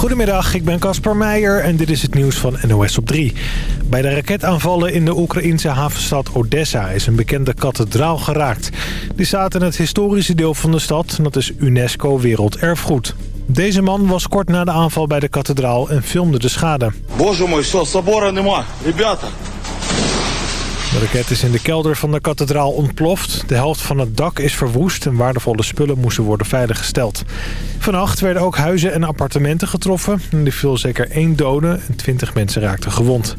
Goedemiddag, ik ben Caspar Meijer en dit is het nieuws van NOS op 3. Bij de raketaanvallen in de Oekraïense havenstad Odessa is een bekende kathedraal geraakt. Die staat in het historische deel van de stad en dat is UNESCO Werelderfgoed. Deze man was kort na de aanval bij de kathedraal en filmde de schade. Боже мой, все, собора нема. Ребята, De raket is in de kelder van de kathedraal ontploft. De helft van het dak is verwoest en waardevolle spullen moesten worden veiliggesteld. Vannacht werden ook huizen en appartementen getroffen. Er viel zeker één dode en twintig mensen raakten gewond.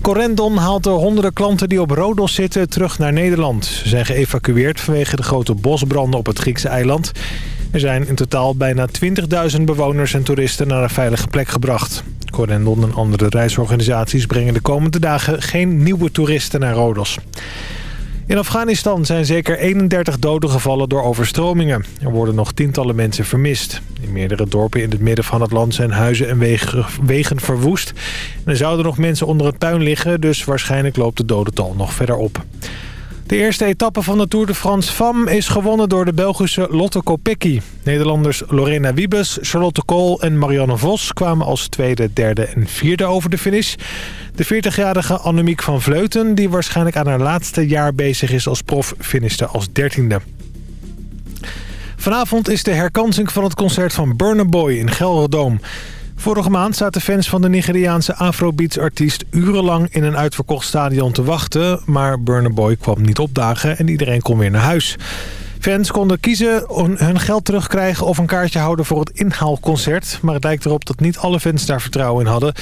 Corendon haalt de honderden klanten die op Rodos zitten terug naar Nederland. Ze zijn geëvacueerd vanwege de grote bosbranden op het Griekse eiland. Er zijn in totaal bijna 20.000 bewoners en toeristen naar een veilige plek gebracht. Corendon en andere reisorganisaties brengen de komende dagen geen nieuwe toeristen naar Rodos. In Afghanistan zijn zeker 31 doden gevallen door overstromingen. Er worden nog tientallen mensen vermist. In meerdere dorpen in het midden van het land zijn huizen en wegen, verwoest. En er zouden nog mensen onder het puin liggen, dus waarschijnlijk loopt het dodental nog verder op. De eerste etappe van de Tour de France FAM is gewonnen door de Belgische Lotte Kopecky. Nederlanders Lorena Wiebes, Charlotte Kool en Marianne Vos kwamen als tweede, derde en vierde over de finish. De 40-jarige Annemiek van Vleuten, die waarschijnlijk aan haar laatste jaar bezig is als prof, finishte als dertiende. Vanavond is de herkansing van het concert van Burna Boy in Gelredome. Vorige maand zaten fans van de Nigeriaanse Afrobeats-artiest... urenlang in een uitverkocht stadion te wachten... maar Burna Boy kwam niet opdagen en iedereen kon weer naar huis. Fans konden kiezen om hun geld terugkrijgen of een kaartje houden voor het inhaalconcert. Maar het lijkt erop dat niet alle fans daar vertrouwen in hadden.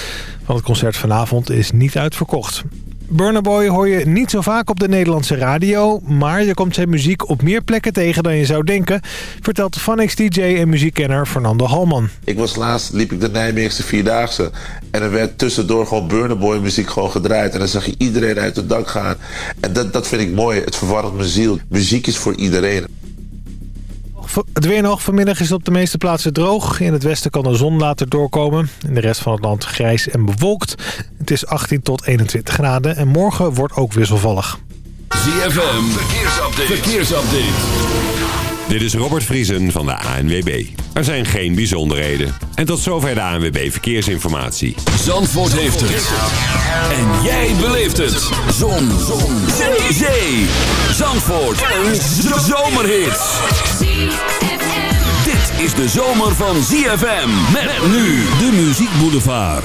Want het concert vanavond is niet uitverkocht. Burna Boy hoor je niet zo vaak op de Nederlandse radio... maar je komt zijn muziek op meer plekken tegen dan je zou denken... vertelt Funix DJ en muziekkenner Fernando Halman. Ik was laatst, liep ik de Nijmeegse Vierdaagse... en er werd tussendoor gewoon Burna Boy muziek gewoon gedraaid... en dan zag je iedereen uit het dak gaan. En dat, dat vind ik mooi, het verwarmt mijn ziel. Muziek is voor iedereen. Het weer nog. Vanmiddag is het op de meeste plaatsen droog. In het westen kan de zon later doorkomen. In de rest van het land grijs en bewolkt. Het is 18 tot 21 graden. En morgen wordt ook wisselvallig. ZFM, verkeersupdate. verkeersupdate. Dit is Robert Vriesen van de ANWB. Er zijn geen bijzonderheden. En tot zover de ANWB Verkeersinformatie. Zandvoort heeft het. En jij beleeft het. Zon. Zon. Zee. Zee. Zandvoort. Een zomerhit. Dit is de zomer van ZFM. Met nu de Muziek Boulevard.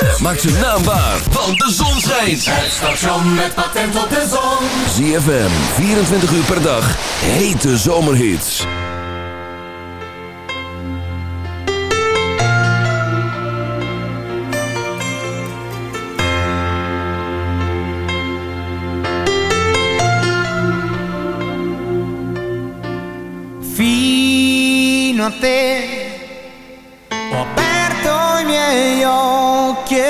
Maak maakt naambaar, naam de zon schijnt. Het station met patent op de zon. ZFM, 24 uur per dag, hete zomerhits. Fino a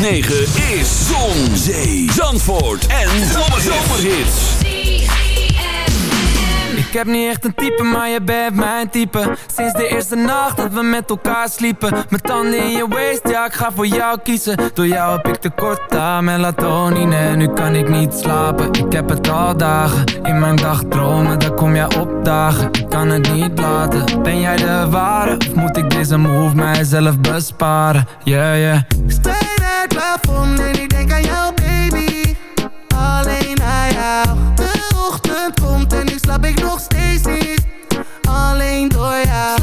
is Zon, Zee, Zandvoort en Zomerhits. Ik heb niet echt een type, maar je bent mijn type Sinds de eerste nacht dat we met elkaar sliepen Mijn tanden in je waist, ja ik ga voor jou kiezen Door jou heb ik tekort aan melatonine Nu kan ik niet slapen, ik heb het al dagen In mijn dagdromen, daar kom jij opdagen Ik kan het niet laten, ben jij de ware? Of moet ik deze move mijzelf besparen? Yeah, yeah het plafond en ik denk aan jou baby. Alleen aan jou. De ochtend komt en nu slaap ik nog steeds niet. Alleen door jou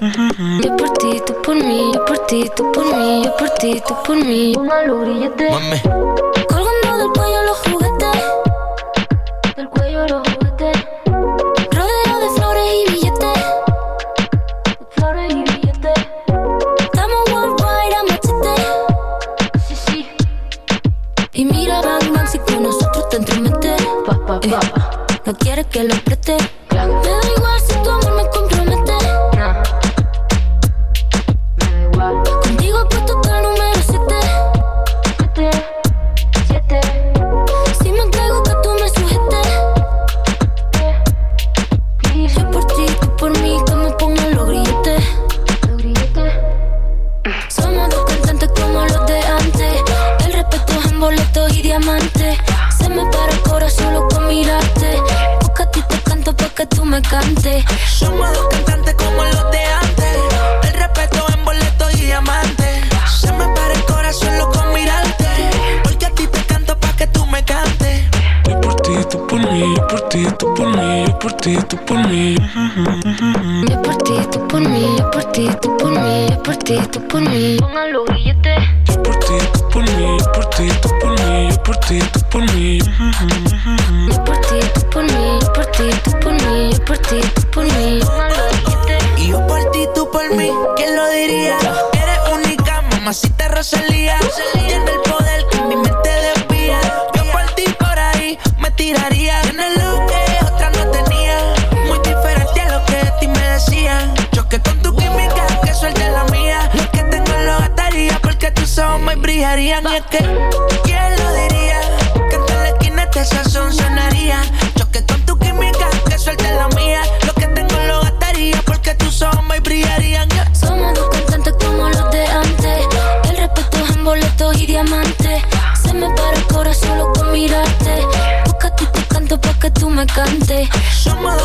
Yo por ti, tú por mí, yo por ti, tú por mí, yo por ti, tú por mí. Póngalo grillete. Colgando del cuello los juguetes. Del cuello los juguetes. Rodeo de flores y billetes. Flores y billetes. Estamos worldwide a machete. Sí, sí. Y mira, Bang Bang, si con nosotros te entromete. Eh, no quieres que lo preste. Cantes. Somos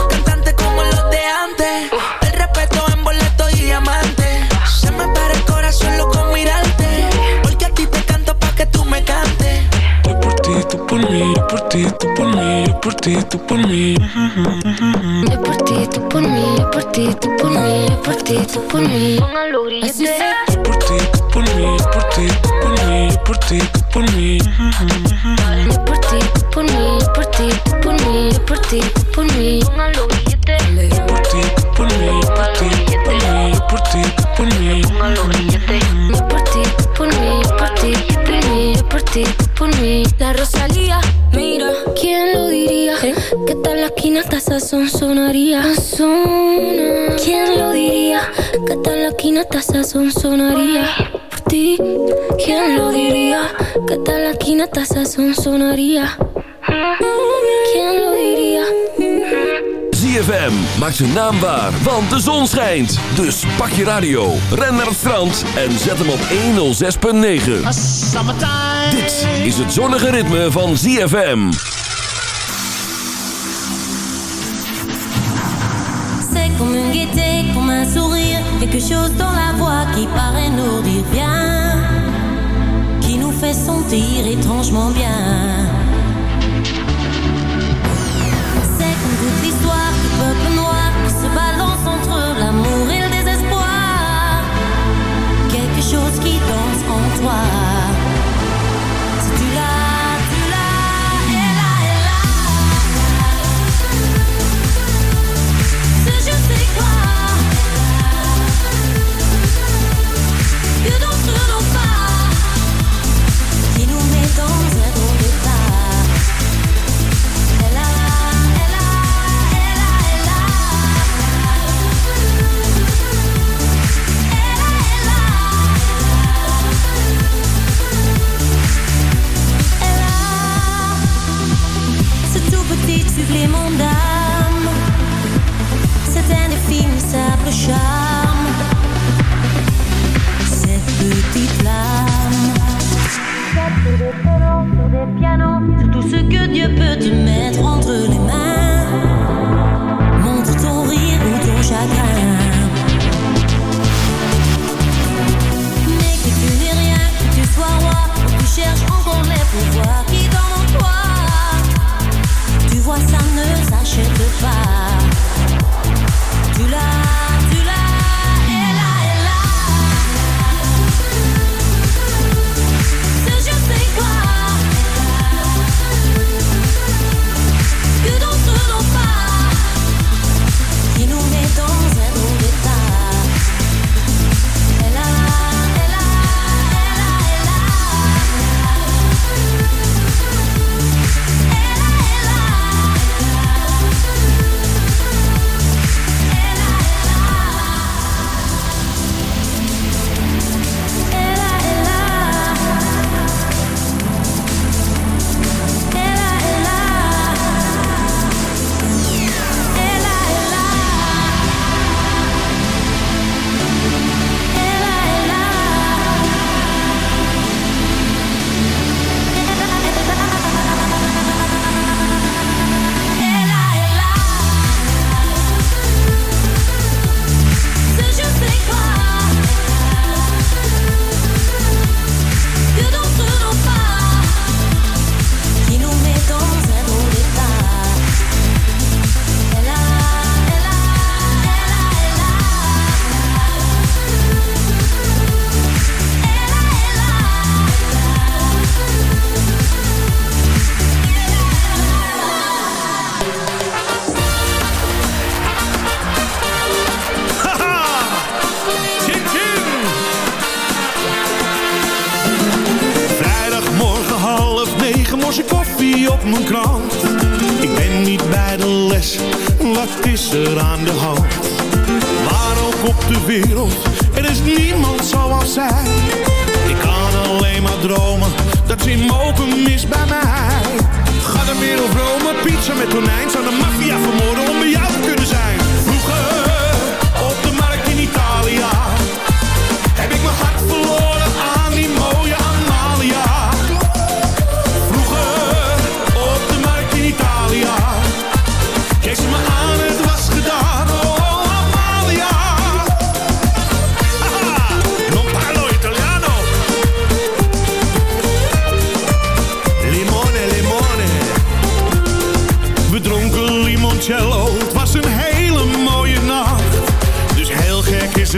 ti, tú por mí. Yo por ti, tú por mí, yo por ti, tú por mí, yo por ti, tú por mí. Los grilletes. Yo por ti, tú por mí, yo por ti, tú por mí, yo por ti, tú por mí. Yo por ti, tú por mí, yo por ti, tú por mí, yo por ti, tú por mí. Yo por ti, tú por mí, yo por ti, tú por mí, yo por ti, tú por mí. Yo por ti, tú por mí, yo por ti, tú por mí, yo por ti, tú por mí. La Rosalía, ¿quién lo diría? Que tal la esquina hasta sazón sonaría. ¿Quién lo diría? Que tal la esquina hasta sazón sonaría. Por ti, ¿quién lo diría? Que tal la esquina hasta sazón sonaría. ¿Quién lo diría? ZFM maakt zijn naam waar, want de zon schijnt. Dus pak je radio, ren naar het strand en zet hem op 106.9. Dit is het zonnige ritme van ZFM. C'est comme une gaieté, comme un sourire, quelque chose dans la voix qui paraît nous dire bien, qui nous fait sentir étrangement bien.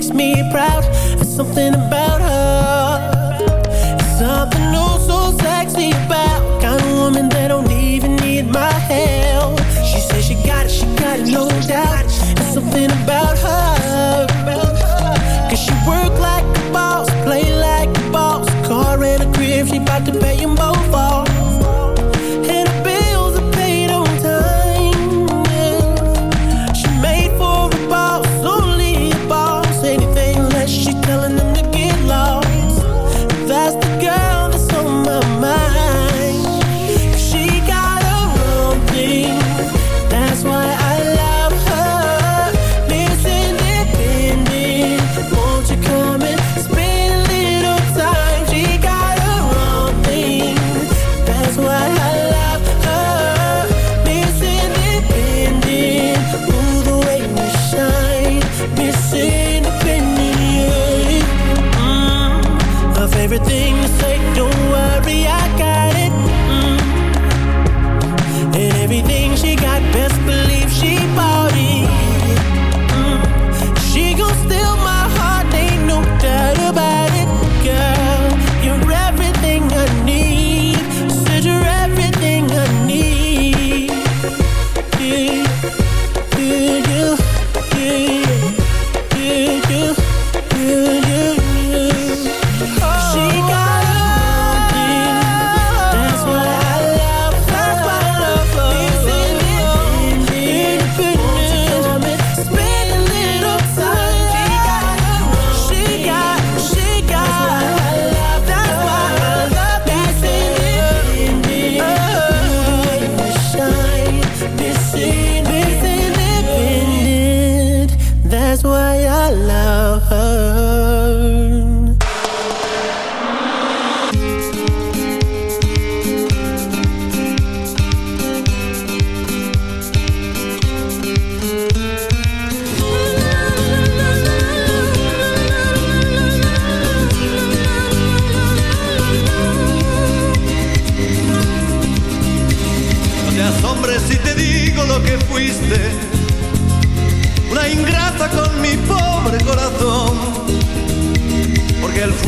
makes me proud. There's something about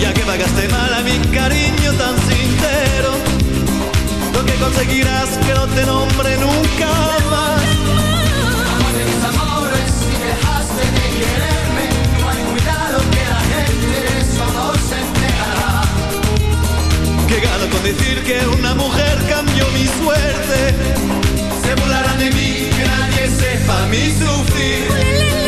Ya que pagaste mal a mi cariño tan sincero, lo que conseguirás que no te nombre nunca más. Amor de mis amores, si dejaste de quererme, no hay cuidado que la gente de se enterará. Que gano con decir que una mujer cambió mi suerte. Se burlarán de mí, que nadie sepa mi sufrir.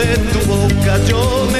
de tu boca yo me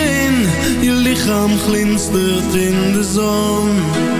In, je lichaam glinstert in de zon.